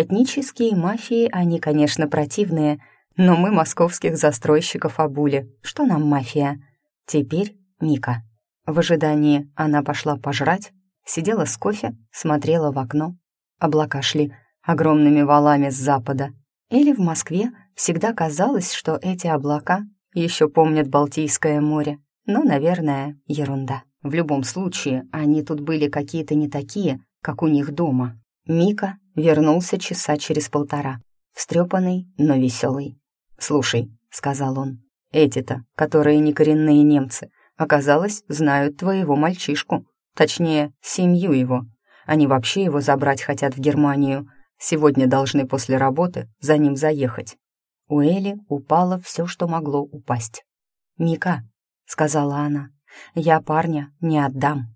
Этнические мафии, они, конечно, противные, но мы московских застройщиков обули. Что нам мафия? Теперь Мика. В ожидании она пошла пожрать, сидела с кофе, смотрела в окно. Облака шли огромными валами с запада. Или в Москве всегда казалось, что эти облака еще помнят Балтийское море. Но, наверное, ерунда. В любом случае, они тут были какие-то не такие, как у них дома. Мика вернулся часа через полтора, встрепанный, но веселый. «Слушай», — сказал он, — «эти-то, которые не коренные немцы, оказалось, знают твоего мальчишку, точнее, семью его. Они вообще его забрать хотят в Германию. Сегодня должны после работы за ним заехать». У Эли упало все, что могло упасть. «Мика», — сказала она, — «я парня не отдам».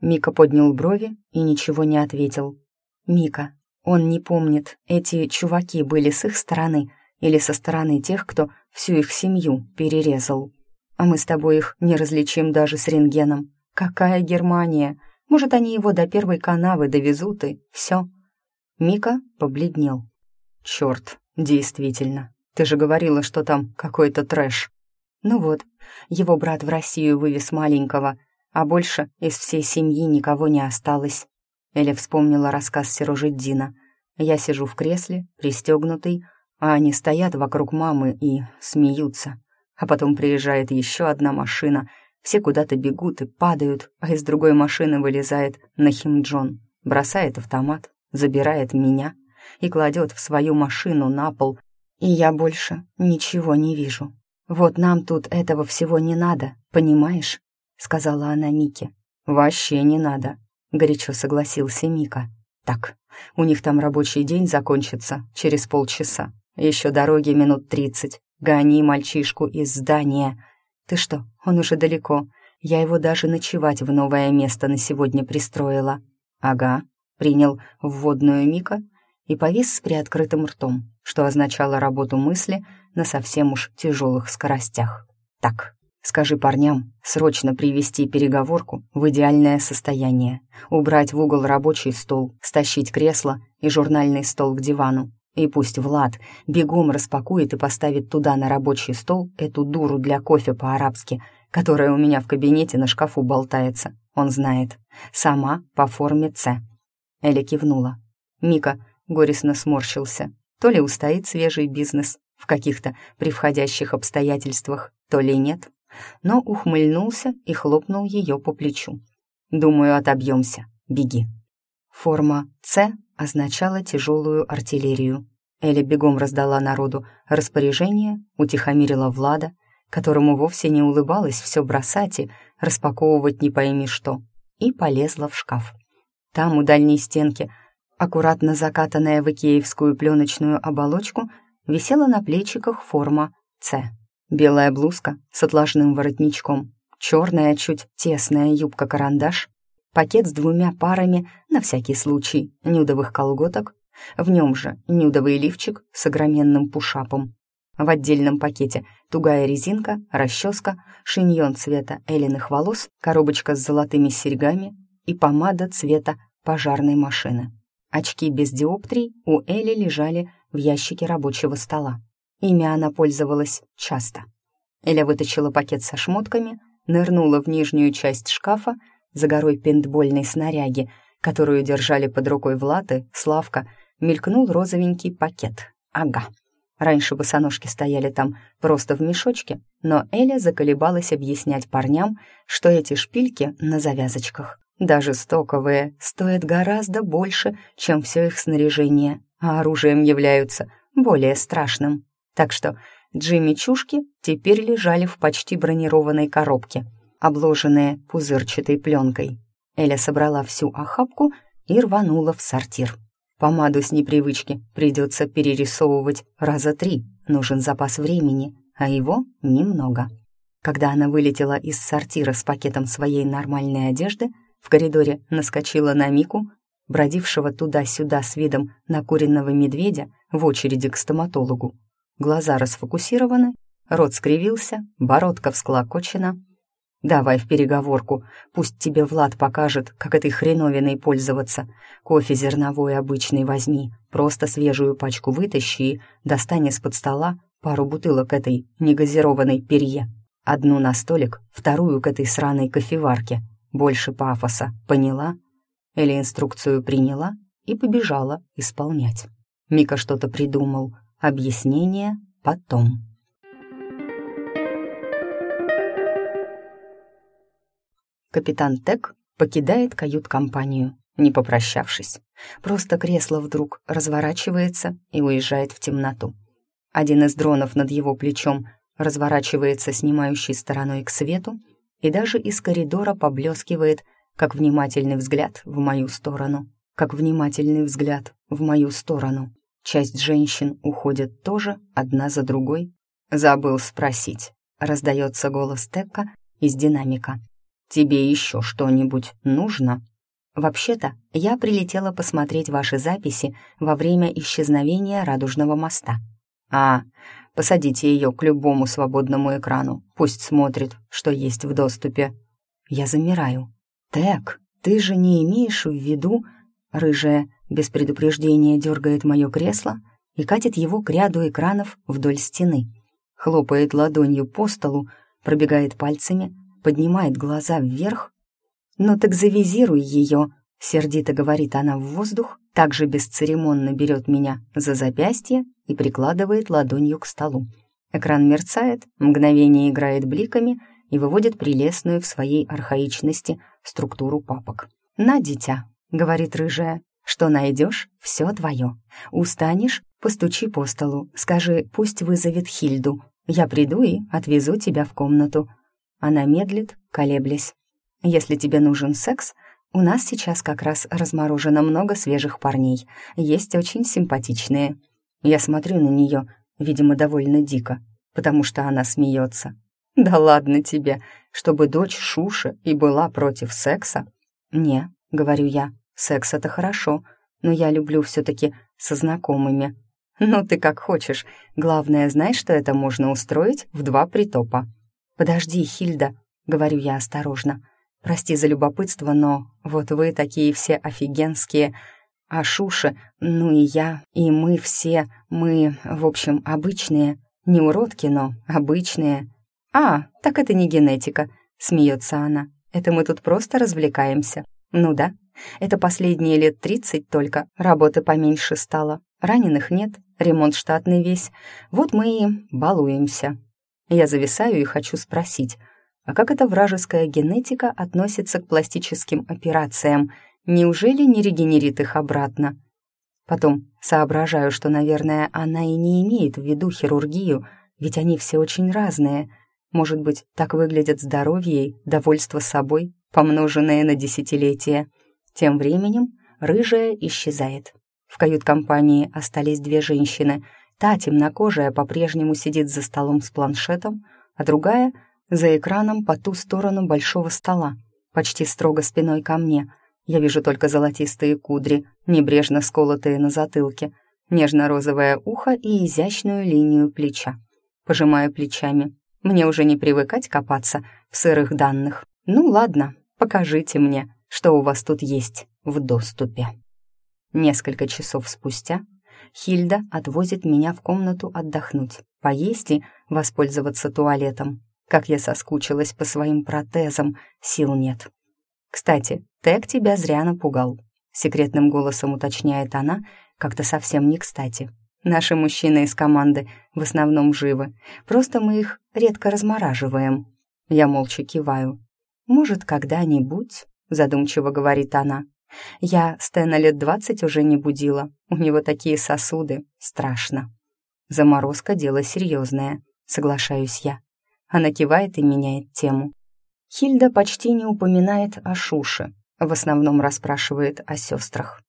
Мика поднял брови и ничего не ответил. «Мика, он не помнит, эти чуваки были с их стороны или со стороны тех, кто всю их семью перерезал. А мы с тобой их не различим даже с рентгеном. Какая Германия? Может, они его до первой канавы довезут и все?» Мика побледнел. «Черт, действительно, ты же говорила, что там какой-то трэш». Ну вот, его брат в Россию вывез маленького — а больше из всей семьи никого не осталось. Эля вспомнила рассказ Сирожиддина. Я сижу в кресле, пристегнутый, а они стоят вокруг мамы и смеются. А потом приезжает еще одна машина, все куда-то бегут и падают, а из другой машины вылезает Нахимджон, бросает автомат, забирает меня и кладет в свою машину на пол, и я больше ничего не вижу. Вот нам тут этого всего не надо, понимаешь? сказала она Мике. «Вообще не надо», — горячо согласился Мика. «Так, у них там рабочий день закончится через полчаса. Еще дороги минут тридцать. Гони мальчишку из здания. Ты что, он уже далеко. Я его даже ночевать в новое место на сегодня пристроила». «Ага», — принял вводную Мика и повис с приоткрытым ртом, что означало работу мысли на совсем уж тяжелых скоростях. «Так, Скажи парням срочно привести переговорку в идеальное состояние, убрать в угол рабочий стол, стащить кресло и журнальный стол к дивану. И пусть Влад бегом распакует и поставит туда на рабочий стол эту дуру для кофе по-арабски, которая у меня в кабинете на шкафу болтается. Он знает. Сама по форме «С». Эля кивнула. Мика горестно сморщился. То ли устоит свежий бизнес в каких-то превходящих обстоятельствах, то ли нет но ухмыльнулся и хлопнул ее по плечу. «Думаю, отобьемся. Беги». Форма «С» означала тяжелую артиллерию. Эля бегом раздала народу распоряжение, утихомирила Влада, которому вовсе не улыбалось все бросать и распаковывать не пойми что, и полезла в шкаф. Там, у дальней стенки, аккуратно закатанная в икеевскую пленочную оболочку, висела на плечиках форма «С». Белая блузка с отложным воротничком, черная, чуть тесная юбка-карандаш, пакет с двумя парами, на всякий случай, нюдовых колготок, в нем же нюдовый лифчик с огроменным пушапом. В отдельном пакете тугая резинка, расческа, шиньон цвета элиных волос, коробочка с золотыми серьгами и помада цвета пожарной машины. Очки без диоптрий у Эли лежали в ящике рабочего стола. Ими она пользовалась часто. Эля вытащила пакет со шмотками, нырнула в нижнюю часть шкафа за горой пейнтбольной снаряги, которую держали под рукой Влад Славка, мелькнул розовенький пакет. Ага. Раньше босоножки стояли там просто в мешочке, но Эля заколебалась объяснять парням, что эти шпильки на завязочках, даже стоковые, стоят гораздо больше, чем все их снаряжение, а оружием являются более страшным. Так что Джимми Чушки теперь лежали в почти бронированной коробке, обложенные пузырчатой пленкой. Эля собрала всю охапку и рванула в сортир. Помаду с непривычки придется перерисовывать раза три, нужен запас времени, а его немного. Когда она вылетела из сортира с пакетом своей нормальной одежды, в коридоре наскочила на Мику, бродившего туда-сюда с видом накуренного медведя в очереди к стоматологу глаза расфокусированы, рот скривился, бородка всклокочена. Давай в переговорку, пусть тебе Влад покажет, как этой хреновиной пользоваться. Кофе зерновой обычный возьми, просто свежую пачку вытащи и достань из-под стола пару бутылок этой негазированной перье. Одну на столик, вторую к этой сраной кофеварке. Больше пафоса, поняла? Или инструкцию приняла и побежала исполнять. Мика что-то придумал, объяснение потом. Капитан Тек покидает кают-компанию, не попрощавшись. Просто кресло вдруг разворачивается и уезжает в темноту. Один из дронов над его плечом разворачивается снимающей стороной к свету и даже из коридора поблескивает, как внимательный взгляд в мою сторону. Как внимательный взгляд в мою сторону. Часть женщин уходит тоже, одна за другой. «Забыл спросить», — раздается голос Текка из динамика. «Тебе еще что-нибудь нужно?» «Вообще-то, я прилетела посмотреть ваши записи во время исчезновения Радужного моста». «А, Посадите ее к любому свободному экрану. Пусть смотрит, что есть в доступе. Я замираю. «Тек, ты же не имеешь в виду...» Рыжая без предупреждения дергает мое кресло и катит его к ряду экранов вдоль стены. Хлопает ладонью по столу, пробегает пальцами, поднимает глаза вверх. «Ну так завизируй ее!» — сердито говорит она в воздух, также бесцеремонно берет меня за запястье и прикладывает ладонью к столу. Экран мерцает, мгновение играет бликами и выводит прелестную в своей архаичности структуру папок. «На, дитя», — говорит рыжая, — «что найдешь, все твое. Устанешь, постучи по столу, скажи, пусть вызовет Хильду. Я приду и отвезу тебя в комнату». Она медлит, колеблясь. «Если тебе нужен секс, у нас сейчас как раз разморожено много свежих парней. Есть очень симпатичные. Я смотрю на нее, видимо, довольно дико, потому что она смеется. «Да ладно тебе, чтобы дочь Шуши и была против секса?» «Не», — говорю я, — «секс — это хорошо, но я люблю все-таки со знакомыми». «Ну, ты как хочешь. Главное, знаешь, что это можно устроить в два притопа». «Подожди, Хильда», — говорю я осторожно, — Прости за любопытство, но вот вы такие все офигенские. А Шуша, ну и я, и мы все, мы, в общем, обычные. Не уродки, но обычные. А, так это не генетика, смеется она. Это мы тут просто развлекаемся. Ну да, это последние лет тридцать только, работы поменьше стало. Раненых нет, ремонт штатный весь. Вот мы и балуемся. Я зависаю и хочу спросить, а как эта вражеская генетика относится к пластическим операциям? Неужели не регенерит их обратно? Потом соображаю, что, наверное, она и не имеет в виду хирургию, ведь они все очень разные. Может быть, так выглядят здоровье и довольство собой, помноженное на десятилетия. Тем временем рыжая исчезает. В кают-компании остались две женщины. Та, темнокожая, по-прежнему сидит за столом с планшетом, а другая — за экраном по ту сторону большого стола, почти строго спиной ко мне. Я вижу только золотистые кудри, небрежно сколотые на затылке, нежно-розовое ухо и изящную линию плеча. Пожимаю плечами. Мне уже не привыкать копаться в сырых данных. Ну ладно, покажите мне, что у вас тут есть в доступе. Несколько часов спустя Хильда отвозит меня в комнату отдохнуть, поесть и воспользоваться туалетом. Как я соскучилась по своим протезам, сил нет. Кстати, Тек тебя зря напугал. Секретным голосом уточняет она, как-то совсем не кстати. Наши мужчины из команды в основном живы, просто мы их редко размораживаем. Я молча киваю. «Может, когда-нибудь?» — задумчиво говорит она. «Я Стэна лет двадцать уже не будила. У него такие сосуды. Страшно». Заморозка — дело серьезное, соглашаюсь я. Она кивает и меняет тему. Хильда почти не упоминает о Шуше, в основном расспрашивает о сестрах.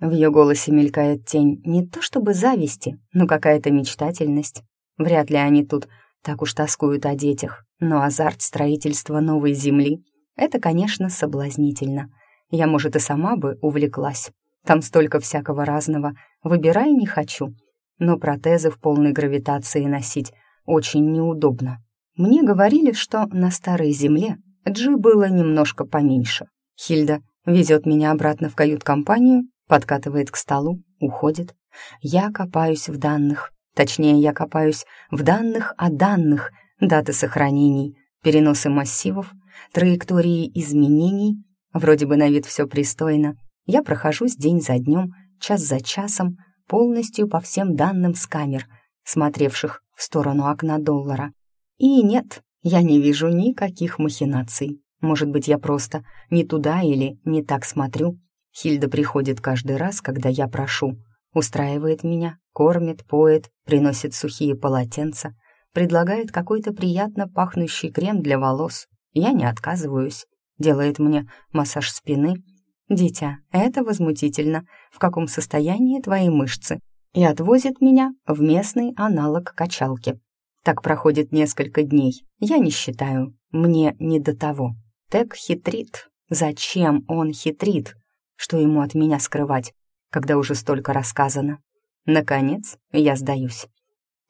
В ее голосе мелькает тень не то чтобы зависти, но какая-то мечтательность. Вряд ли они тут так уж тоскуют о детях, но азарт строительства новой земли — это, конечно, соблазнительно. Я, может, и сама бы увлеклась. Там столько всякого разного, выбирай не хочу. Но протезы в полной гравитации носить очень неудобно. Мне говорили, что на Старой Земле Джи было немножко поменьше. Хильда везет меня обратно в кают-компанию, подкатывает к столу, уходит. Я копаюсь в данных. Точнее, я копаюсь в данных о данных, даты сохранений, переносы массивов, траектории изменений. Вроде бы на вид все пристойно. Я прохожусь день за днем, час за часом, полностью по всем данным с камер, смотревших в сторону окна доллара. И нет, я не вижу никаких махинаций. Может быть, я просто не туда или не так смотрю. Хильда приходит каждый раз, когда я прошу. Устраивает меня, кормит, поет, приносит сухие полотенца, предлагает какой-то приятно пахнущий крем для волос. Я не отказываюсь. Делает мне массаж спины. «Дитя, это возмутительно. В каком состоянии твои мышцы?» И отвозит меня в местный аналог качалки. Так проходит несколько дней. Я не считаю. Мне не до того. Тек хитрит. Зачем он хитрит? Что ему от меня скрывать, когда уже столько рассказано? Наконец, я сдаюсь.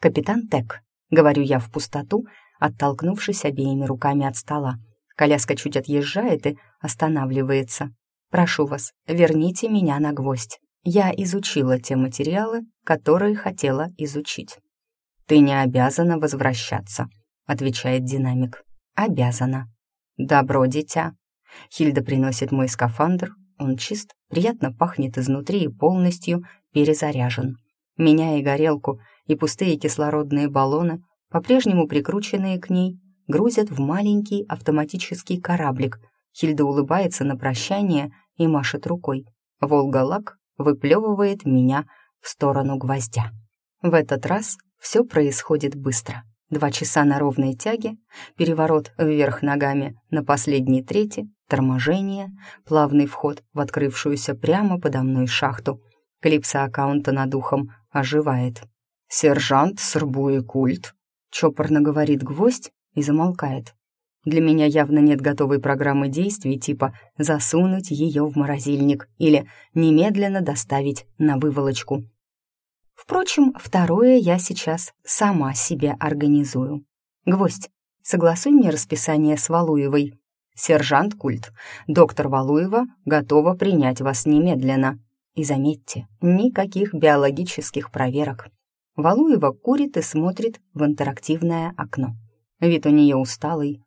«Капитан Тек», — говорю я в пустоту, оттолкнувшись обеими руками от стола. Коляска чуть отъезжает и останавливается. «Прошу вас, верните меня на гвоздь. Я изучила те материалы, которые хотела изучить». «Ты не обязана возвращаться», — отвечает динамик. «Обязана». «Добро, дитя». Хильда приносит мой скафандр, он чист, приятно пахнет изнутри и полностью перезаряжен. Меня и горелку, и пустые кислородные баллоны, по-прежнему прикрученные к ней, грузят в маленький автоматический кораблик. Хильда улыбается на прощание и машет рукой. Волга-лак выплевывает меня в сторону гвоздя. В этот раз все происходит быстро. Два часа на ровной тяге, переворот вверх ногами на последней трети, торможение, плавный вход в открывшуюся прямо подо мной шахту. Клипса аккаунта над ухом оживает. «Сержант Србуи Культ», — чопорно говорит гвоздь и замолкает. Для меня явно нет готовой программы действий типа «засунуть ее в морозильник» или «немедленно доставить на выволочку». Впрочем, второе я сейчас сама себе организую. Гвоздь, согласуй мне расписание с Валуевой. Сержант Культ, доктор Валуева готова принять вас немедленно. И заметьте, никаких биологических проверок. Валуева курит и смотрит в интерактивное окно. Вид у нее усталый.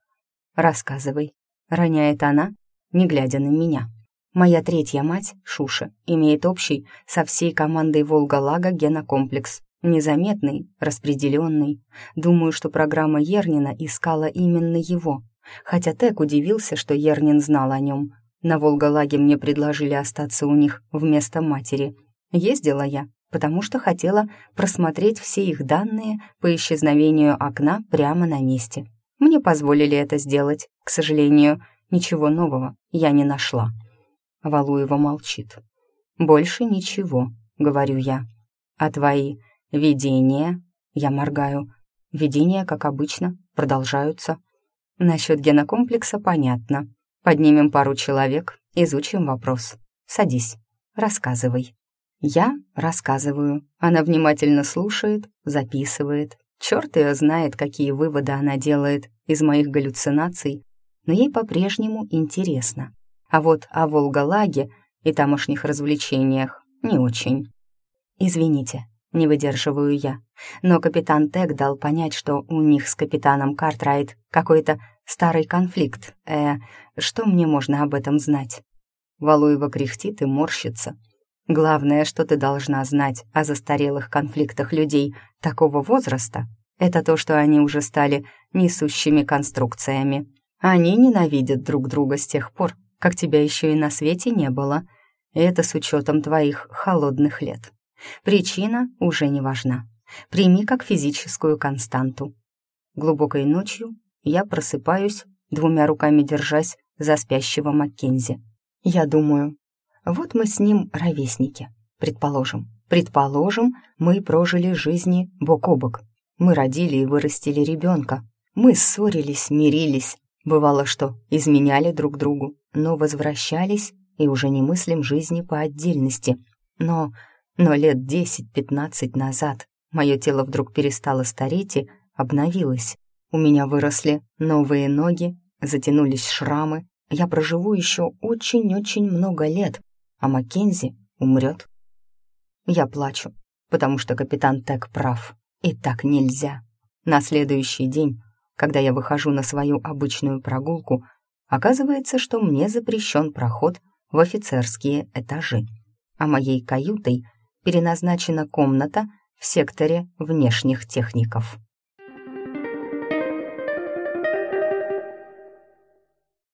«Рассказывай», — роняет она, не глядя на меня. Моя третья мать, Шуша, имеет общий со всей командой Волга-Лага генокомплекс. Незаметный, распределенный. Думаю, что программа Ернина искала именно его. Хотя Тек удивился, что Ернин знал о нем. На Волга-Лаге мне предложили остаться у них вместо матери. Ездила я, потому что хотела просмотреть все их данные по исчезновению окна прямо на месте. Мне позволили это сделать. К сожалению, ничего нового я не нашла. Валуева молчит. «Больше ничего», — говорю я. «А твои видения?» Я моргаю. Видения, как обычно, продолжаются. Насчет генокомплекса понятно. Поднимем пару человек, изучим вопрос. Садись, рассказывай. Я рассказываю. Она внимательно слушает, записывает. Черт ее знает, какие выводы она делает из моих галлюцинаций, но ей по-прежнему интересно. А вот о Волгалаге и тамошних развлечениях не очень. Извините, не выдерживаю я, но капитан Тек дал понять, что у них с капитаном Картрайт какой-то старый конфликт. Э, что мне можно об этом знать? Валуева кряхтит и морщится. Главное, что ты должна знать о застарелых конфликтах людей такого возраста, это то, что они уже стали несущими конструкциями. Они ненавидят друг друга с тех пор, как тебя еще и на свете не было. это с учетом твоих холодных лет. Причина уже не важна. Прими как физическую константу. Глубокой ночью я просыпаюсь, двумя руками держась за спящего Маккензи. Я думаю, вот мы с ним ровесники, предположим. Предположим, мы прожили жизни бок о бок. Мы родили и вырастили ребенка. Мы ссорились, мирились, Бывало, что изменяли друг другу, но возвращались и уже не мыслим жизни по отдельности. Но, но лет десять-пятнадцать назад мое тело вдруг перестало стареть и обновилось. У меня выросли новые ноги, затянулись шрамы. Я проживу еще очень-очень много лет, а Маккензи умрет. Я плачу, потому что капитан Тек прав. И так нельзя. На следующий день, когда я выхожу на свою обычную прогулку, оказывается, что мне запрещен проход в офицерские этажи, а моей каютой переназначена комната в секторе внешних техников.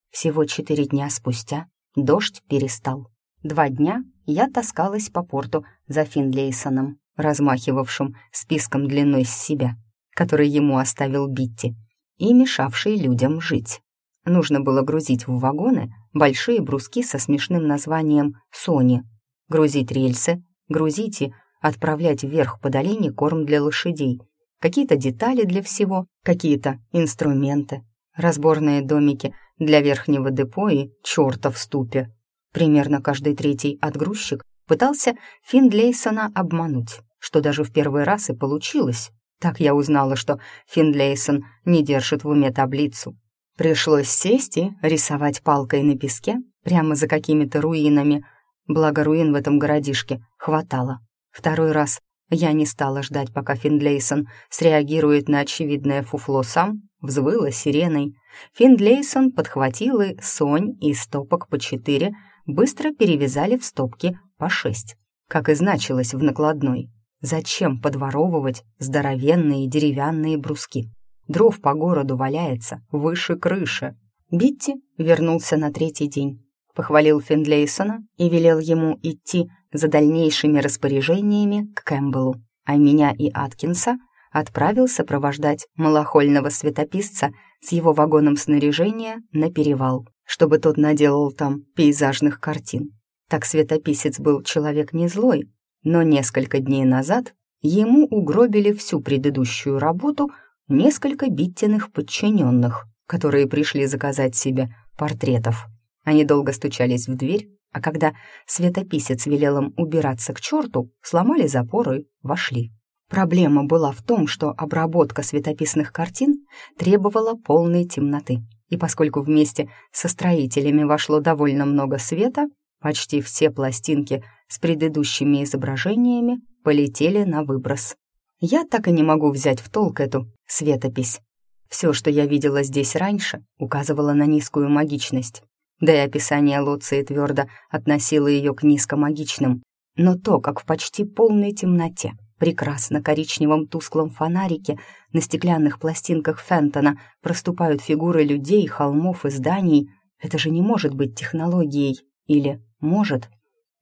Всего четыре дня спустя дождь перестал. Два дня я таскалась по порту за Финлейсоном, размахивавшим списком длиной с себя, который ему оставил Битти, и мешавший людям жить. Нужно было грузить в вагоны большие бруски со смешным названием «Сони», грузить рельсы, грузить и отправлять вверх по долине корм для лошадей, какие-то детали для всего, какие-то инструменты, разборные домики для верхнего депо и черта в ступе. Примерно каждый третий отгрузчик пытался Финдлейсона обмануть, что даже в первый раз и получилось. Так я узнала, что Финдлейсон не держит в уме таблицу. Пришлось сесть и рисовать палкой на песке прямо за какими-то руинами, благо руин в этом городишке хватало. Второй раз я не стала ждать, пока Финдлейсон среагирует на очевидное фуфло сам, взвыла сиреной. Финдлейсон подхватил и сонь из стопок по четыре, быстро перевязали в стопки по шесть, как и значилось в накладной. Зачем подворовывать здоровенные деревянные бруски? Дров по городу валяется, выше крыши. Битти вернулся на третий день, похвалил Финдлейсона и велел ему идти за дальнейшими распоряжениями к Кэмпбеллу, а меня и Аткинса отправил сопровождать малохольного светописца с его вагоном снаряжения на перевал, чтобы тот наделал там пейзажных картин. Так светописец был человек не злой, но несколько дней назад ему угробили всю предыдущую работу несколько биттиных подчиненных, которые пришли заказать себе портретов. Они долго стучались в дверь, а когда светописец велел им убираться к черту, сломали запоры и вошли. Проблема была в том, что обработка светописных картин требовала полной темноты. И поскольку вместе со строителями вошло довольно много света, почти все пластинки с предыдущими изображениями полетели на выброс. Я так и не могу взять в толк эту светопись. Все, что я видела здесь раньше, указывало на низкую магичность. Да и описание Луции твердо относило ее к низкомагичным. Но то, как в почти полной темноте прекрасно коричневом тусклом фонарике на стеклянных пластинках Фентона проступают фигуры людей, холмов и зданий. Это же не может быть технологией. Или может?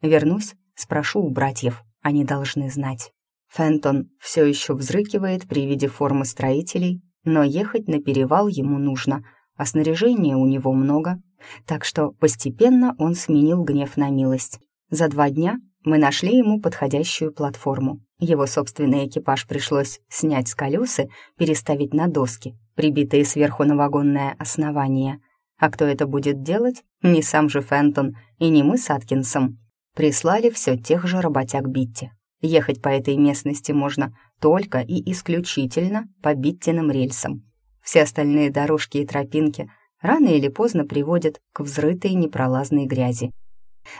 Вернусь, спрошу у братьев. Они должны знать. Фентон все еще взрыкивает при виде формы строителей, но ехать на перевал ему нужно, а снаряжения у него много, так что постепенно он сменил гнев на милость. За два дня мы нашли ему подходящую платформу. Его собственный экипаж пришлось снять с колеса, переставить на доски, прибитые сверху на вагонное основание. А кто это будет делать? Не сам же Фентон и не мы с Аткинсом. Прислали все тех же работяг Битти. Ехать по этой местности можно только и исключительно по Биттиным рельсам. Все остальные дорожки и тропинки рано или поздно приводят к взрытой непролазной грязи.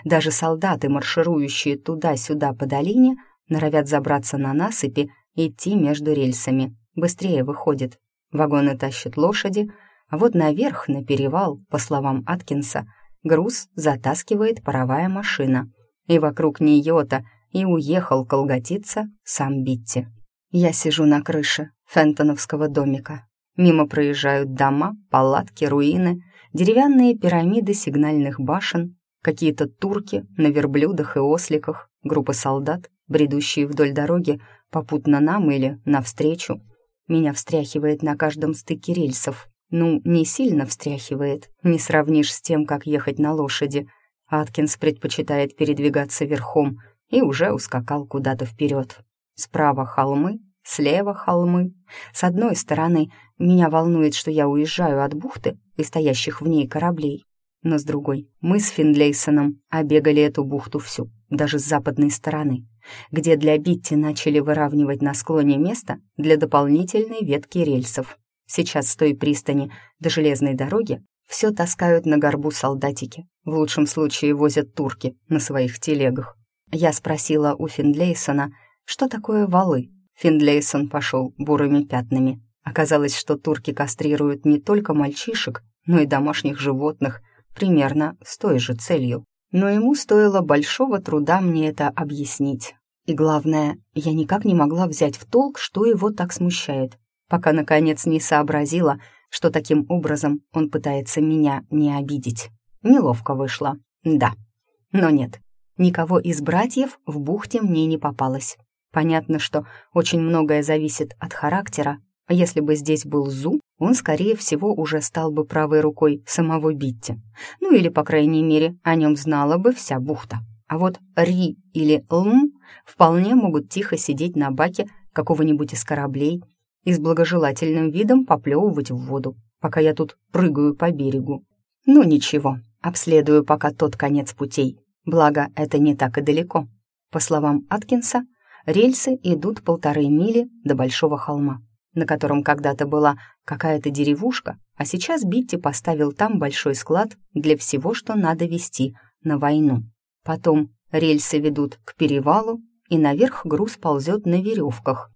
Даже солдаты, марширующие туда-сюда по долине, норовят забраться на насыпи и идти между рельсами. Быстрее выходит. Вагоны тащат лошади, а вот наверх, на перевал, по словам Аткинса, груз затаскивает паровая машина. И вокруг нее-то и уехал колготиться сам Битти. Я сижу на крыше фентоновского домика. Мимо проезжают дома, палатки, руины, деревянные пирамиды сигнальных башен, Какие-то турки на верблюдах и осликах, группа солдат, бредущие вдоль дороги, попутно нам или навстречу. Меня встряхивает на каждом стыке рельсов. Ну, не сильно встряхивает, не сравнишь с тем, как ехать на лошади. Аткинс предпочитает передвигаться верхом и уже ускакал куда-то вперед. Справа холмы, слева холмы. С одной стороны, меня волнует, что я уезжаю от бухты и стоящих в ней кораблей, но с другой, мы с Финлейсоном обегали эту бухту всю, даже с западной стороны, где для Битти начали выравнивать на склоне место для дополнительной ветки рельсов. Сейчас с той пристани до железной дороги Все таскают на горбу солдатики. В лучшем случае возят турки на своих телегах. Я спросила у Финдлейсона, что такое валы. Финдлейсон пошел бурыми пятнами. Оказалось, что турки кастрируют не только мальчишек, но и домашних животных, примерно с той же целью. Но ему стоило большого труда мне это объяснить. И главное, я никак не могла взять в толк, что его так смущает, пока, наконец, не сообразила, что таким образом он пытается меня не обидеть. Неловко вышло, да. Но нет, никого из братьев в бухте мне не попалось. Понятно, что очень многое зависит от характера. Если бы здесь был Зу, он, скорее всего, уже стал бы правой рукой самого Битти. Ну или, по крайней мере, о нем знала бы вся бухта. А вот Ри или Лм вполне могут тихо сидеть на баке какого-нибудь из кораблей и с благожелательным видом поплевывать в воду, пока я тут прыгаю по берегу. Ну ничего, обследую пока тот конец путей. Благо, это не так и далеко. По словам Аткинса, рельсы идут полторы мили до Большого холма, на котором когда-то была какая-то деревушка, а сейчас Битти поставил там большой склад для всего, что надо вести на войну. Потом рельсы ведут к перевалу, и наверх груз ползет на веревках.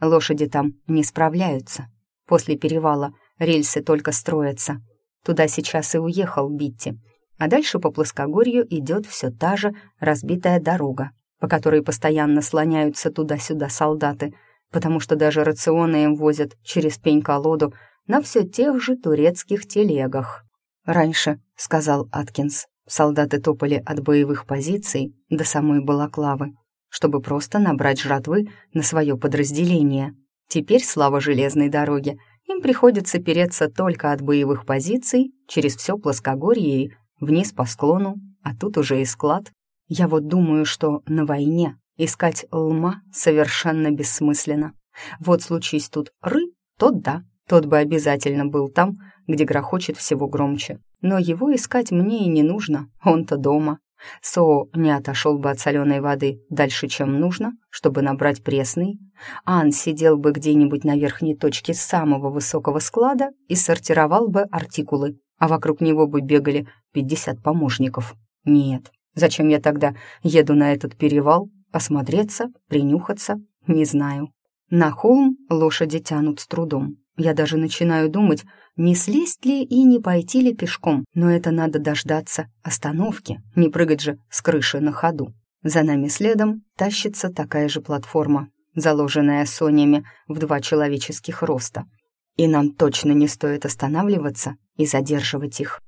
Лошади там не справляются. После перевала рельсы только строятся. Туда сейчас и уехал Битти. А дальше по плоскогорью идет все та же разбитая дорога, по которой постоянно слоняются туда-сюда солдаты, потому что даже рационы им возят через пень-колоду на все тех же турецких телегах. «Раньше», — сказал Аткинс, Солдаты топали от боевых позиций до самой Балаклавы, чтобы просто набрать жратвы на свое подразделение. Теперь, слава железной дороге, им приходится переться только от боевых позиций через все плоскогорье и вниз по склону, а тут уже и склад. Я вот думаю, что на войне искать лма совершенно бессмысленно. Вот случись тут ры, тот да, тот бы обязательно был там, где грохочет всего громче. Но его искать мне и не нужно, он-то дома. Со не отошел бы от соленой воды дальше, чем нужно, чтобы набрать пресный. Ан сидел бы где-нибудь на верхней точке самого высокого склада и сортировал бы артикулы, а вокруг него бы бегали пятьдесят помощников. Нет, зачем я тогда еду на этот перевал? Осмотреться, принюхаться? Не знаю. На холм лошади тянут с трудом. Я даже начинаю думать, не слезть ли и не пойти ли пешком, но это надо дождаться остановки, не прыгать же с крыши на ходу. За нами следом тащится такая же платформа, заложенная сонями в два человеческих роста. И нам точно не стоит останавливаться и задерживать их.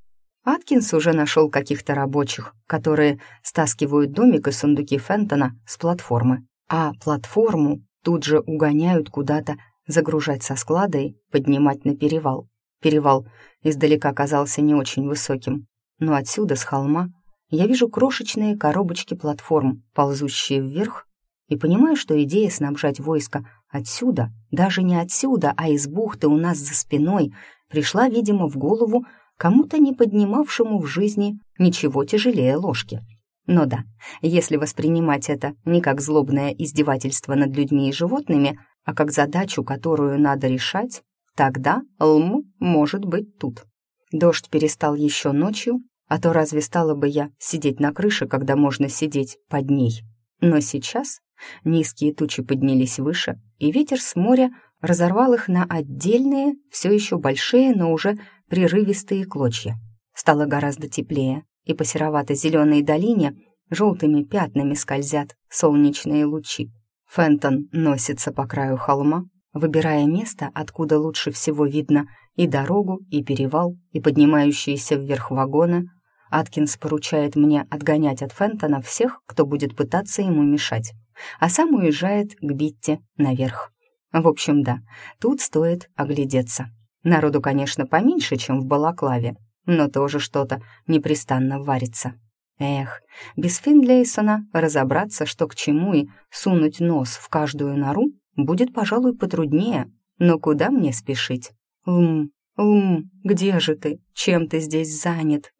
Аткинс уже нашел каких-то рабочих, которые стаскивают домик и сундуки Фентона с платформы, а платформу тут же угоняют куда-то загружать со склада и поднимать на перевал. Перевал издалека казался не очень высоким, но отсюда, с холма, я вижу крошечные коробочки платформ, ползущие вверх, и понимаю, что идея снабжать войско отсюда, даже не отсюда, а из бухты у нас за спиной, пришла, видимо, в голову кому-то не поднимавшему в жизни ничего тяжелее ложки. Но да, если воспринимать это не как злобное издевательство над людьми и животными, а как задачу, которую надо решать, тогда Лм может быть тут. Дождь перестал еще ночью, а то разве стала бы я сидеть на крыше, когда можно сидеть под ней? Но сейчас низкие тучи поднялись выше, и ветер с моря разорвал их на отдельные, все еще большие, но уже прерывистые клочья. Стало гораздо теплее, и по серовато-зеленой долине желтыми пятнами скользят солнечные лучи. Фентон носится по краю холма, выбирая место, откуда лучше всего видно и дорогу, и перевал, и поднимающиеся вверх вагоны. Аткинс поручает мне отгонять от Фентона всех, кто будет пытаться ему мешать, а сам уезжает к Битте наверх. В общем, да, тут стоит оглядеться. Народу, конечно, поменьше, чем в Балаклаве, но тоже что-то непрестанно варится. Эх, без Финлейсона разобраться, что к чему, и сунуть нос в каждую нору будет, пожалуй, потруднее. Но куда мне спешить? Лм, Лм, где же ты? Чем ты здесь занят?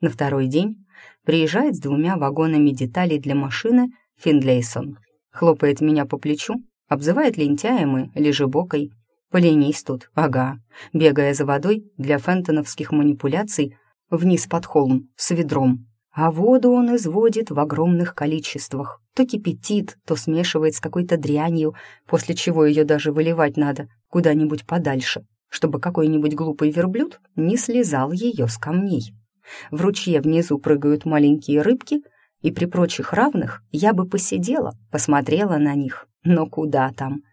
На второй день приезжает с двумя вагонами деталей для машины Финлейсон. Хлопает меня по плечу, обзывает лентяем и лежебокой, Поленись тут, ага, бегая за водой для фентоновских манипуляций вниз под холм с ведром. А воду он изводит в огромных количествах. То кипятит, то смешивает с какой-то дрянью, после чего ее даже выливать надо куда-нибудь подальше, чтобы какой-нибудь глупый верблюд не слезал ее с камней. В ручье внизу прыгают маленькие рыбки, и при прочих равных я бы посидела, посмотрела на них. Но куда там?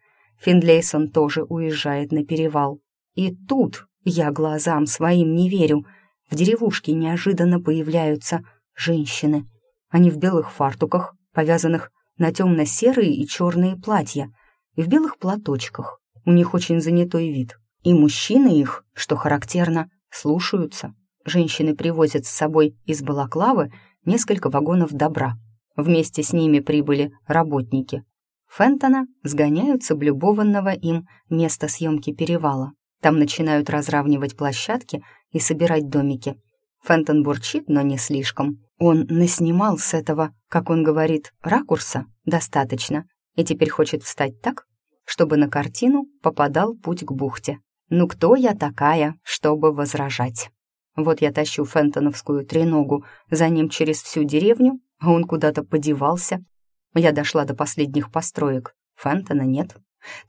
Финлейсон тоже уезжает на перевал. И тут я глазам своим не верю. В деревушке неожиданно появляются женщины. Они в белых фартуках, повязанных на темно-серые и черные платья, и в белых платочках. У них очень занятой вид. И мужчины их, что характерно, слушаются. Женщины привозят с собой из Балаклавы несколько вагонов добра. Вместе с ними прибыли работники. Фентона сгоняют с облюбованного им места съемки перевала. Там начинают разравнивать площадки и собирать домики. Фентон бурчит, но не слишком. Он наснимал с этого, как он говорит, ракурса достаточно, и теперь хочет встать так, чтобы на картину попадал путь к бухте. Ну кто я такая, чтобы возражать? Вот я тащу фентоновскую треногу за ним через всю деревню, а он куда-то подевался. Я дошла до последних построек. Фентона нет.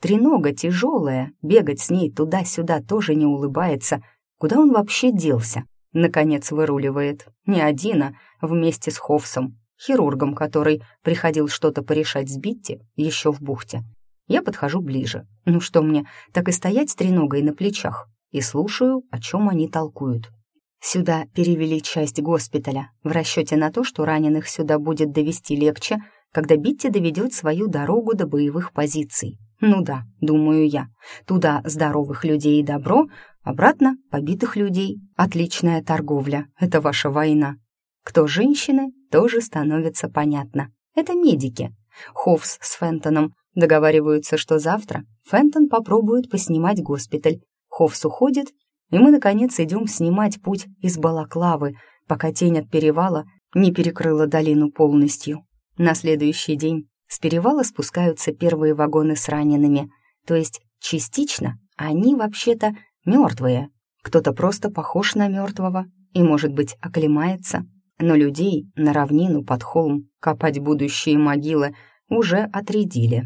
Тренога тяжелая, бегать с ней туда-сюда тоже не улыбается. Куда он вообще делся? Наконец выруливает. Не один, а вместе с Хофсом, хирургом, который приходил что-то порешать с Битти еще в бухте. Я подхожу ближе. Ну что мне, так и стоять с треногой на плечах и слушаю, о чем они толкуют. Сюда перевели часть госпиталя в расчете на то, что раненых сюда будет довести легче, когда Битти доведет свою дорогу до боевых позиций. Ну да, думаю я, туда здоровых людей и добро, обратно побитых людей. Отличная торговля, это ваша война. Кто женщины, тоже становится понятно. Это медики. Хофс с Фентоном договариваются, что завтра Фентон попробует поснимать госпиталь. Хофс уходит, и мы, наконец, идем снимать путь из Балаклавы, пока тень от перевала не перекрыла долину полностью. На следующий день с перевала спускаются первые вагоны с ранеными, то есть частично они вообще-то мертвые. Кто-то просто похож на мертвого и, может быть, оклемается, но людей на равнину под холм копать будущие могилы уже отрядили.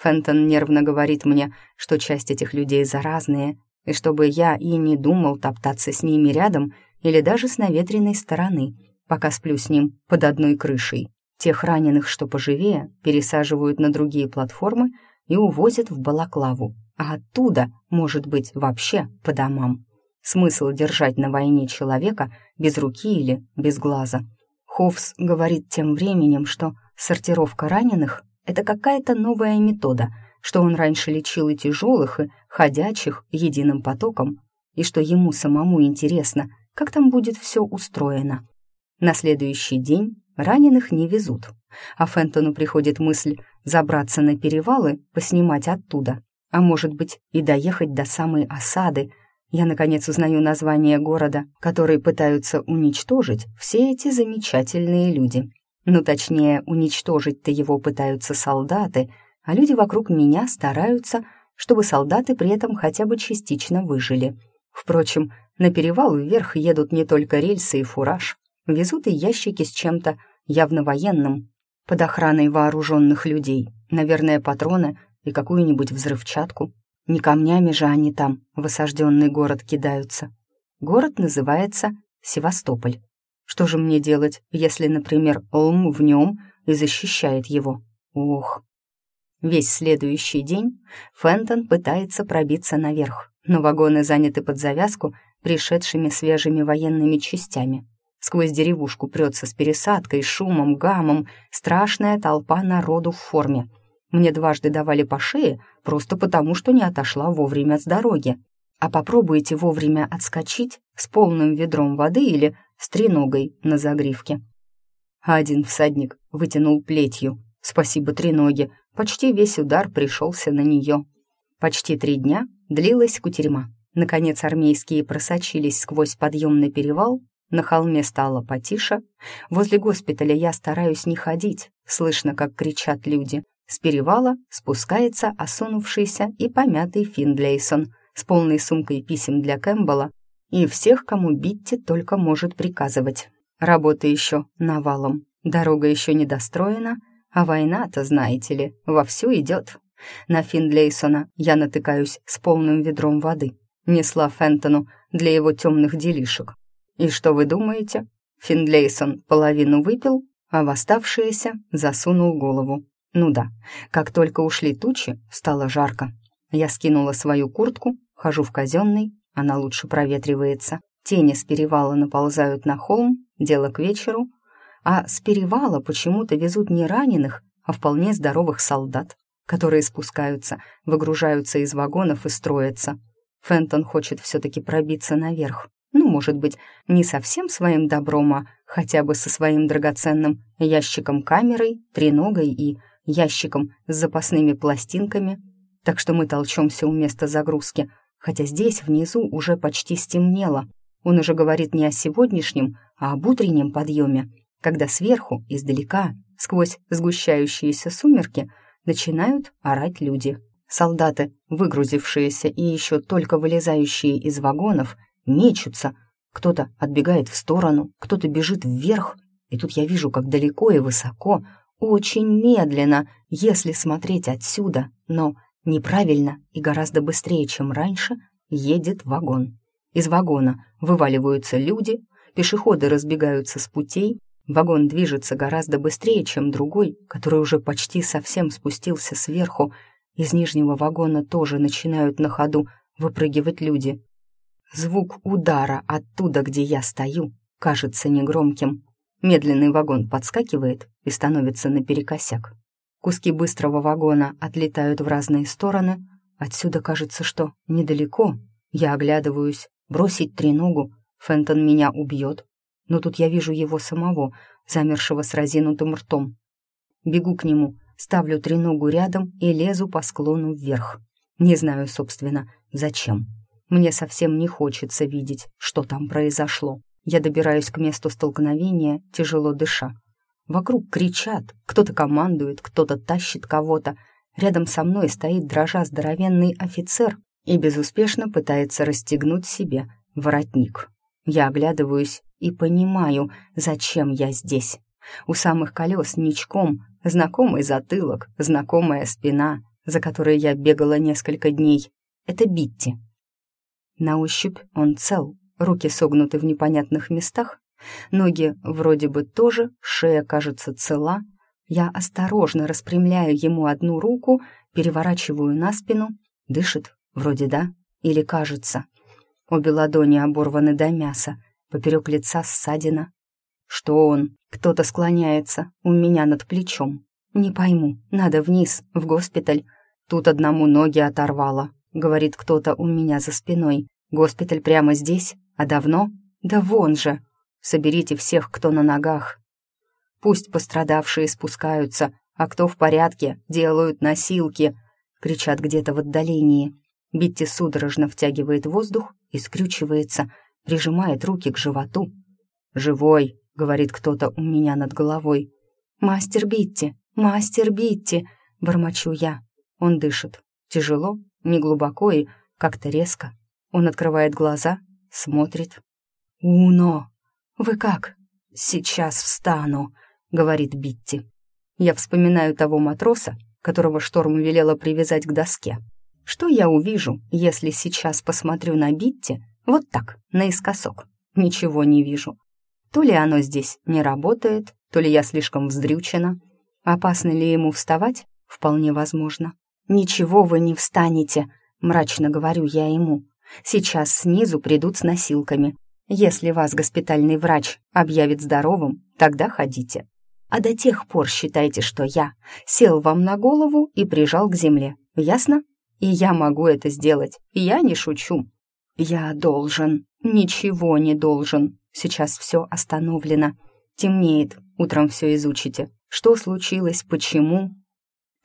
Фентон нервно говорит мне, что часть этих людей заразные, и чтобы я и не думал топтаться с ними рядом или даже с наветренной стороны, пока сплю с ним под одной крышей. Тех раненых, что поживее, пересаживают на другие платформы и увозят в Балаклаву, а оттуда, может быть, вообще по домам. Смысл держать на войне человека без руки или без глаза. Хофс говорит тем временем, что сортировка раненых — это какая-то новая метода — что он раньше лечил и тяжелых, и ходячих единым потоком, и что ему самому интересно, как там будет все устроено. На следующий день раненых не везут, а Фентону приходит мысль забраться на перевалы, поснимать оттуда, а может быть и доехать до самой осады. Я, наконец, узнаю название города, который пытаются уничтожить все эти замечательные люди. Ну, точнее, уничтожить-то его пытаются солдаты — а люди вокруг меня стараются, чтобы солдаты при этом хотя бы частично выжили. Впрочем, на перевал вверх едут не только рельсы и фураж, везут и ящики с чем-то явно военным, под охраной вооруженных людей, наверное, патроны и какую-нибудь взрывчатку. Не камнями же они там в осажденный город кидаются. Город называется Севастополь. Что же мне делать, если, например, Олм в нем и защищает его? Ох, Весь следующий день Фентон пытается пробиться наверх, но вагоны заняты под завязку пришедшими свежими военными частями. Сквозь деревушку прется с пересадкой, шумом, гамом страшная толпа народу в форме. Мне дважды давали по шее просто потому, что не отошла вовремя с дороги. А попробуйте вовремя отскочить с полным ведром воды или с треногой на загривке. Один всадник вытянул плетью. Спасибо треноге, Почти весь удар пришелся на нее. Почти три дня длилась кутерьма. Наконец армейские просочились сквозь подъемный перевал, на холме стало потише. Возле госпиталя я стараюсь не ходить, слышно, как кричат люди. С перевала спускается осунувшийся и помятый Финдлейсон с полной сумкой писем для Кэмпбелла и всех, кому Битти только может приказывать. Работа еще навалом, дорога еще не достроена, а война-то, знаете ли, вовсю идет. На Финдлейсона я натыкаюсь с полным ведром воды. Несла Фентону для его темных делишек. И что вы думаете? Финдлейсон половину выпил, а в оставшееся засунул голову. Ну да, как только ушли тучи, стало жарко. Я скинула свою куртку, хожу в казенный, она лучше проветривается. Тени с перевала наползают на холм, дело к вечеру, а с перевала почему-то везут не раненых, а вполне здоровых солдат, которые спускаются, выгружаются из вагонов и строятся. Фентон хочет все-таки пробиться наверх. Ну, может быть, не совсем своим добром, а хотя бы со своим драгоценным ящиком-камерой, треногой и ящиком с запасными пластинками. Так что мы толчемся у места загрузки, хотя здесь внизу уже почти стемнело. Он уже говорит не о сегодняшнем, а об утреннем подъеме, когда сверху, издалека, сквозь сгущающиеся сумерки, начинают орать люди. Солдаты, выгрузившиеся и еще только вылезающие из вагонов, мечутся. Кто-то отбегает в сторону, кто-то бежит вверх. И тут я вижу, как далеко и высоко, очень медленно, если смотреть отсюда, но неправильно и гораздо быстрее, чем раньше, едет вагон. Из вагона вываливаются люди, пешеходы разбегаются с путей, вагон движется гораздо быстрее, чем другой, который уже почти совсем спустился сверху, из нижнего вагона тоже начинают на ходу выпрыгивать люди. Звук удара оттуда, где я стою, кажется негромким. Медленный вагон подскакивает и становится наперекосяк. Куски быстрого вагона отлетают в разные стороны. Отсюда кажется, что недалеко. Я оглядываюсь. Бросить треногу. Фентон меня убьет. Но тут я вижу его самого, замершего с разинутым ртом. Бегу к нему, ставлю треногу рядом и лезу по склону вверх. Не знаю, собственно, зачем. Мне совсем не хочется видеть, что там произошло. Я добираюсь к месту столкновения, тяжело дыша. Вокруг кричат, кто-то командует, кто-то тащит кого-то. Рядом со мной стоит дрожа здоровенный офицер и безуспешно пытается расстегнуть себе воротник. Я оглядываюсь и понимаю, зачем я здесь. У самых колес ничком Знакомый затылок, знакомая спина, за которой я бегала несколько дней. Это Битти. На ощупь он цел, руки согнуты в непонятных местах, ноги вроде бы тоже, шея кажется цела. Я осторожно распрямляю ему одну руку, переворачиваю на спину. Дышит, вроде да, или кажется. Обе ладони оборваны до мяса, поперек лица ссадина. Что он? Кто-то склоняется у меня над плечом. Не пойму, надо вниз, в госпиталь. Тут одному ноги оторвало, говорит кто-то у меня за спиной. Госпиталь прямо здесь? А давно? Да вон же. Соберите всех, кто на ногах. Пусть пострадавшие спускаются, а кто в порядке, делают носилки, кричат где-то в отдалении. Битти судорожно втягивает воздух и скрючивается, прижимает руки к животу. «Живой!» — говорит кто-то у меня над головой. «Мастер Битти! Мастер Битти!» — бормочу я. Он дышит. Тяжело, неглубоко и как-то резко. Он открывает глаза, смотрит. «Уно! Вы как?» «Сейчас встану», — говорит Битти. Я вспоминаю того матроса, которого шторм велела привязать к доске. Что я увижу, если сейчас посмотрю на Битти вот так, наискосок? Ничего не вижу. То ли оно здесь не работает, то ли я слишком вздрючена. Опасно ли ему вставать? Вполне возможно. «Ничего вы не встанете», — мрачно говорю я ему. «Сейчас снизу придут с носилками. Если вас госпитальный врач объявит здоровым, тогда ходите. А до тех пор считайте, что я сел вам на голову и прижал к земле. Ясно? И я могу это сделать. Я не шучу. Я должен. Ничего не должен. Сейчас все остановлено. Темнеет, утром все изучите. Что случилось, почему?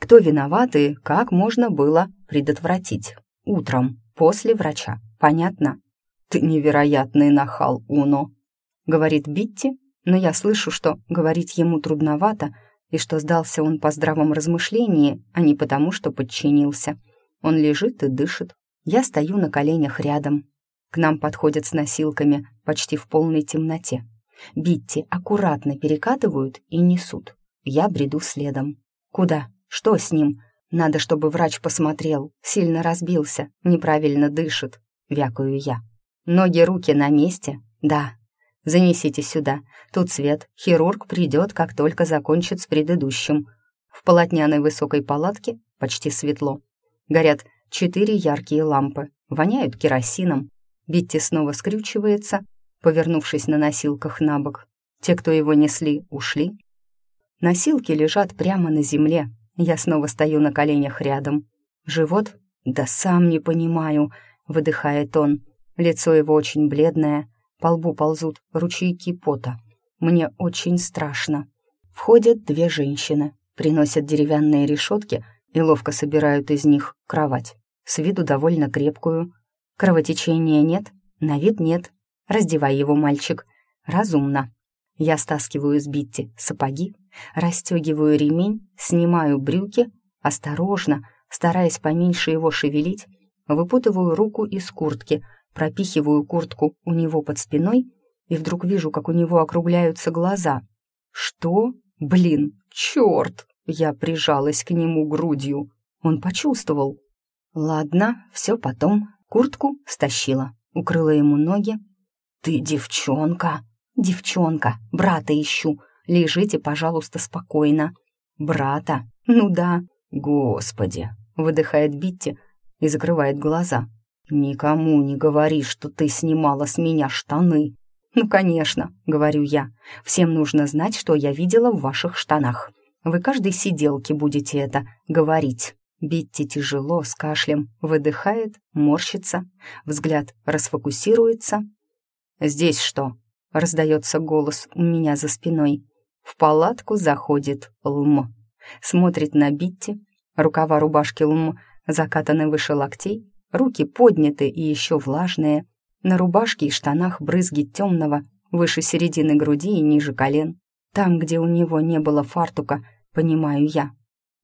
Кто виноват и как можно было предотвратить? Утром, после врача. Понятно? Ты невероятный нахал, Уно, говорит Битти, но я слышу, что говорить ему трудновато, и что сдался он по здравом размышлении, а не потому, что подчинился. Он лежит и дышит. Я стою на коленях рядом. К нам подходят с носилками почти в полной темноте. Битти аккуратно перекатывают и несут. Я бреду следом. Куда? Что с ним? Надо, чтобы врач посмотрел. Сильно разбился, неправильно дышит. Вякаю я. Ноги, руки на месте? Да. Занесите сюда. Тут свет. Хирург придет, как только закончит с предыдущим. В полотняной высокой палатке почти светло. Горят четыре яркие лампы. Воняют керосином. Битти снова скрючивается, повернувшись на носилках на бок. Те, кто его несли, ушли. Носилки лежат прямо на земле. Я снова стою на коленях рядом. Живот? Да сам не понимаю, выдыхает он. Лицо его очень бледное, по лбу ползут ручейки пота. Мне очень страшно. Входят две женщины, приносят деревянные решетки и ловко собирают из них кровать. С виду довольно крепкую. Кровотечения нет, на вид нет. Раздевай его, мальчик. Разумно. Я стаскиваю с Битти сапоги, расстегиваю ремень, снимаю брюки, осторожно, стараясь поменьше его шевелить, выпутываю руку из куртки, пропихиваю куртку у него под спиной и вдруг вижу, как у него округляются глаза. «Что? Блин, черт!» Я прижалась к нему грудью. Он почувствовал. Ладно, все потом. Куртку стащила, укрыла ему ноги. «Ты девчонка!» «Девчонка, брата ищу. Лежите, пожалуйста, спокойно». «Брата? Ну да». «Господи!» — выдыхает Битти и закрывает глаза. «Никому не говори, что ты снимала с меня штаны». «Ну, конечно», — говорю я. «Всем нужно знать, что я видела в ваших штанах. Вы каждой сиделке будете это говорить». Битти тяжело, с кашлем, выдыхает, морщится, взгляд расфокусируется. «Здесь что?» — раздается голос у меня за спиной. В палатку заходит Лм. Смотрит на Битти. Рукава рубашки Лм закатаны выше локтей, руки подняты и еще влажные. На рубашке и штанах брызги темного, выше середины груди и ниже колен. Там, где у него не было фартука, понимаю я.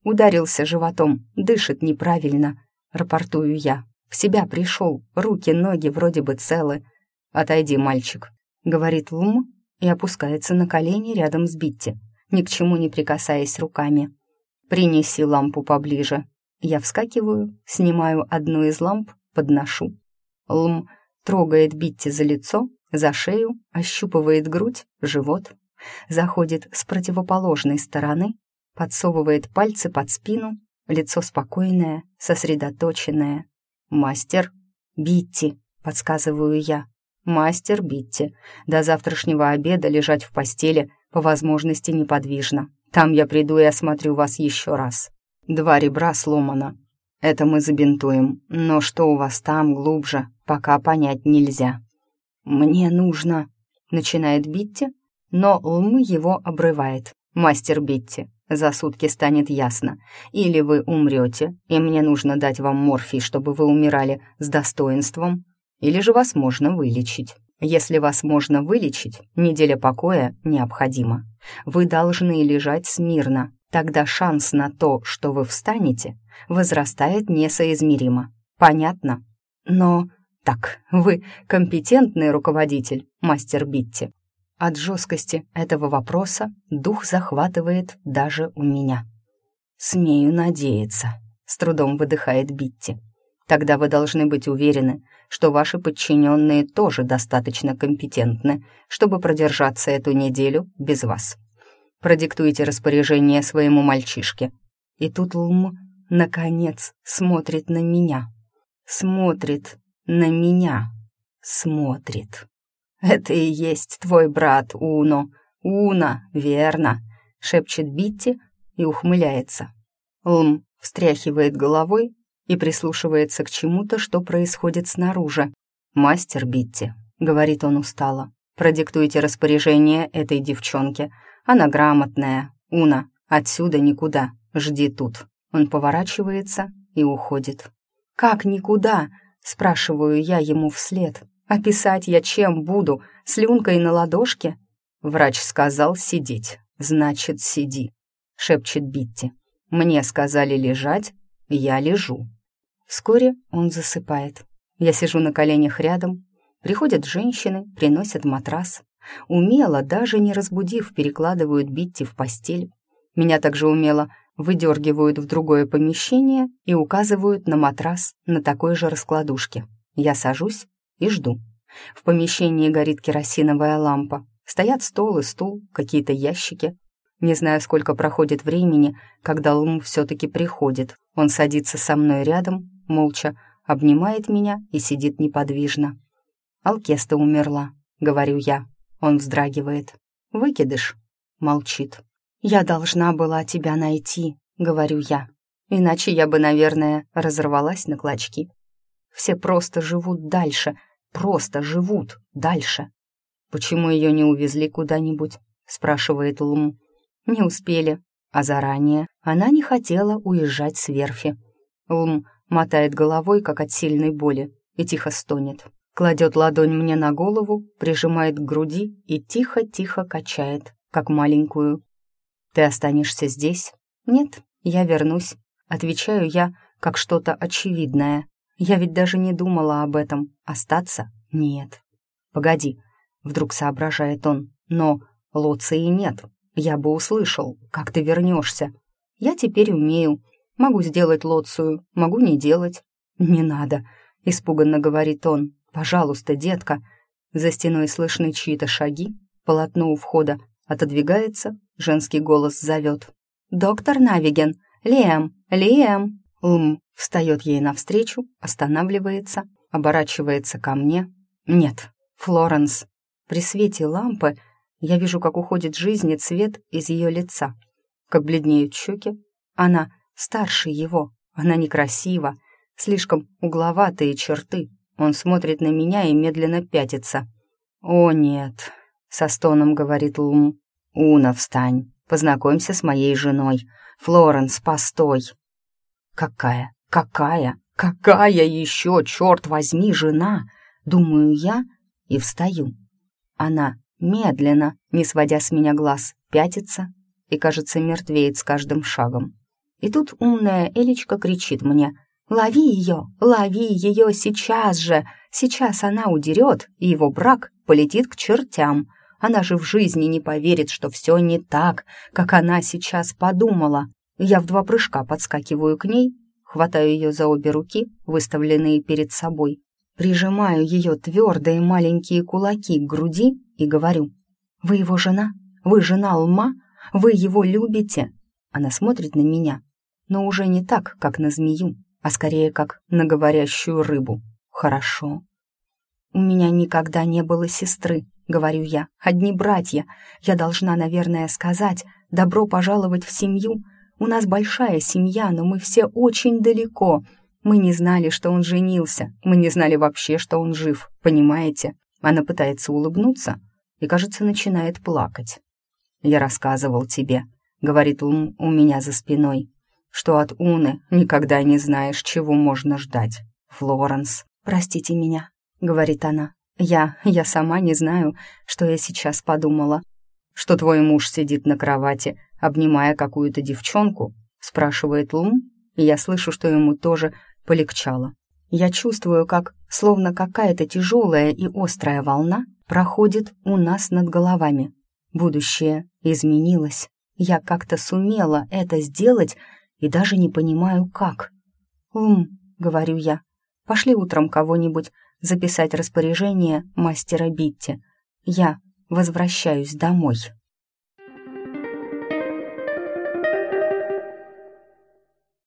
Ударился животом, дышит неправильно, рапортую я. В себя пришел, руки, ноги вроде бы целы. «Отойди, мальчик», говорит Лум и опускается на колени рядом с Битти, ни к чему не прикасаясь руками. «Принеси лампу поближе». Я вскакиваю, снимаю одну из ламп, подношу. Лм трогает Битти за лицо, за шею, ощупывает грудь, живот, заходит с противоположной стороны, подсовывает пальцы под спину, лицо спокойное, сосредоточенное. «Мастер, Битти», — подсказываю я, Мастер Битти. До завтрашнего обеда лежать в постели, по возможности неподвижно. Там я приду и осмотрю вас еще раз. Два ребра сломано. Это мы забинтуем, но что у вас там глубже, пока понять нельзя. «Мне нужно...» — начинает Битти, но Лм его обрывает. «Мастер Битти, за сутки станет ясно. Или вы умрете, и мне нужно дать вам морфий, чтобы вы умирали с достоинством, или же вас можно вылечить. Если вас можно вылечить, неделя покоя необходима. Вы должны лежать смирно, тогда шанс на то, что вы встанете, возрастает несоизмеримо. Понятно? Но... Так, вы компетентный руководитель, мастер Битти. От жесткости этого вопроса дух захватывает даже у меня. «Смею надеяться», — с трудом выдыхает Битти. «Тогда вы должны быть уверены, что ваши подчиненные тоже достаточно компетентны, чтобы продержаться эту неделю без вас. Продиктуйте распоряжение своему мальчишке. И тут Лм, наконец, смотрит на меня. Смотрит на меня. Смотрит. «Это и есть твой брат Уно. Уна, верно», — шепчет Битти и ухмыляется. Лм встряхивает головой и прислушивается к чему-то, что происходит снаружи. «Мастер Битти», — говорит он устало, — «продиктуйте распоряжение этой девчонке. Она грамотная. Уна, отсюда никуда. Жди тут». Он поворачивается и уходит. «Как никуда?» — спрашиваю я ему вслед. «Описать я чем буду? Слюнкой на ладошке?» Врач сказал сидеть. «Значит, сиди». шепчет Битти. «Мне сказали лежать, я лежу». Вскоре он засыпает. Я сижу на коленях рядом. Приходят женщины, приносят матрас. Умело, даже не разбудив, перекладывают Битти в постель. Меня также умело выдергивают в другое помещение и указывают на матрас на такой же раскладушке. Я сажусь и жду. В помещении горит керосиновая лампа. Стоят стол и стул, какие-то ящики. Не знаю, сколько проходит времени, когда Лум все-таки приходит. Он садится со мной рядом, молча, обнимает меня и сидит неподвижно. «Алкеста умерла», — говорю я. Он вздрагивает. «Выкидыш?» — молчит. «Я должна была тебя найти», — говорю я. «Иначе я бы, наверное, разорвалась на клочки. Все просто живут дальше, просто живут дальше». «Почему ее не увезли куда-нибудь?» — спрашивает Лум. «Не успели. А заранее она не хотела уезжать с верфи». Лум мотает головой, как от сильной боли, и тихо стонет. Кладет ладонь мне на голову, прижимает к груди и тихо-тихо качает, как маленькую. «Ты останешься здесь?» «Нет, я вернусь», — отвечаю я, как что-то очевидное. Я ведь даже не думала об этом. Остаться? Нет. «Погоди», — вдруг соображает он, «но Лоции нет. Я бы услышал, как ты вернешься. Я теперь умею. Могу сделать Лоцию, могу не делать». «Не надо», — испуганно говорит он. «Пожалуйста, детка». За стеной слышны чьи-то шаги, полотно у входа отодвигается, женский голос зовет. «Доктор Навиген! Лиэм! Лиэм!» Лм встает ей навстречу, останавливается, оборачивается ко мне. «Нет, Флоренс!» При свете лампы я вижу, как уходит жизнь и цвет из ее лица, как бледнеют щеки. Она старше его, она некрасива, слишком угловатые черты. Он смотрит на меня и медленно пятится. «О, нет!» — со стоном говорит Лум. «Уна, встань, познакомься с моей женой. Флоренс, постой!» «Какая, какая, какая еще, черт возьми, жена?» Думаю я и встаю. Она медленно, не сводя с меня глаз, пятится и, кажется, мертвеет с каждым шагом. И тут умная Элечка кричит мне «Лови ее! Лови ее сейчас же! Сейчас она удерет, и его брак полетит к чертям!» Она же в жизни не поверит, что все не так, как она сейчас подумала. Я в два прыжка подскакиваю к ней, хватаю ее за обе руки, выставленные перед собой, прижимаю ее твердые маленькие кулаки к груди и говорю, «Вы его жена? Вы жена Лма? Вы его любите?» Она смотрит на меня, но уже не так, как на змею, а скорее как на говорящую рыбу. «Хорошо». «У меня никогда не было сестры», — говорю я, — «одни братья. Я должна, наверное, сказать, добро пожаловать в семью. У нас большая семья, но мы все очень далеко. Мы не знали, что он женился, мы не знали вообще, что он жив, понимаете?» Она пытается улыбнуться и, кажется, начинает плакать. «Я рассказывал тебе», — говорит Лум у меня за спиной, «что от Уны никогда не знаешь, чего можно ждать. Флоренс, простите меня», — говорит она, я, я сама не знаю, что я сейчас подумала. Что твой муж сидит на кровати, обнимая какую-то девчонку? Спрашивает Лум, и я слышу, что ему тоже полегчало. Я чувствую, как, словно какая-то тяжелая и острая волна, проходит у нас над головами. Будущее изменилось. Я как-то сумела это сделать и даже не понимаю, как. «Лум», — говорю я, — «пошли утром кого-нибудь записать распоряжение мастера Битти. Я возвращаюсь домой.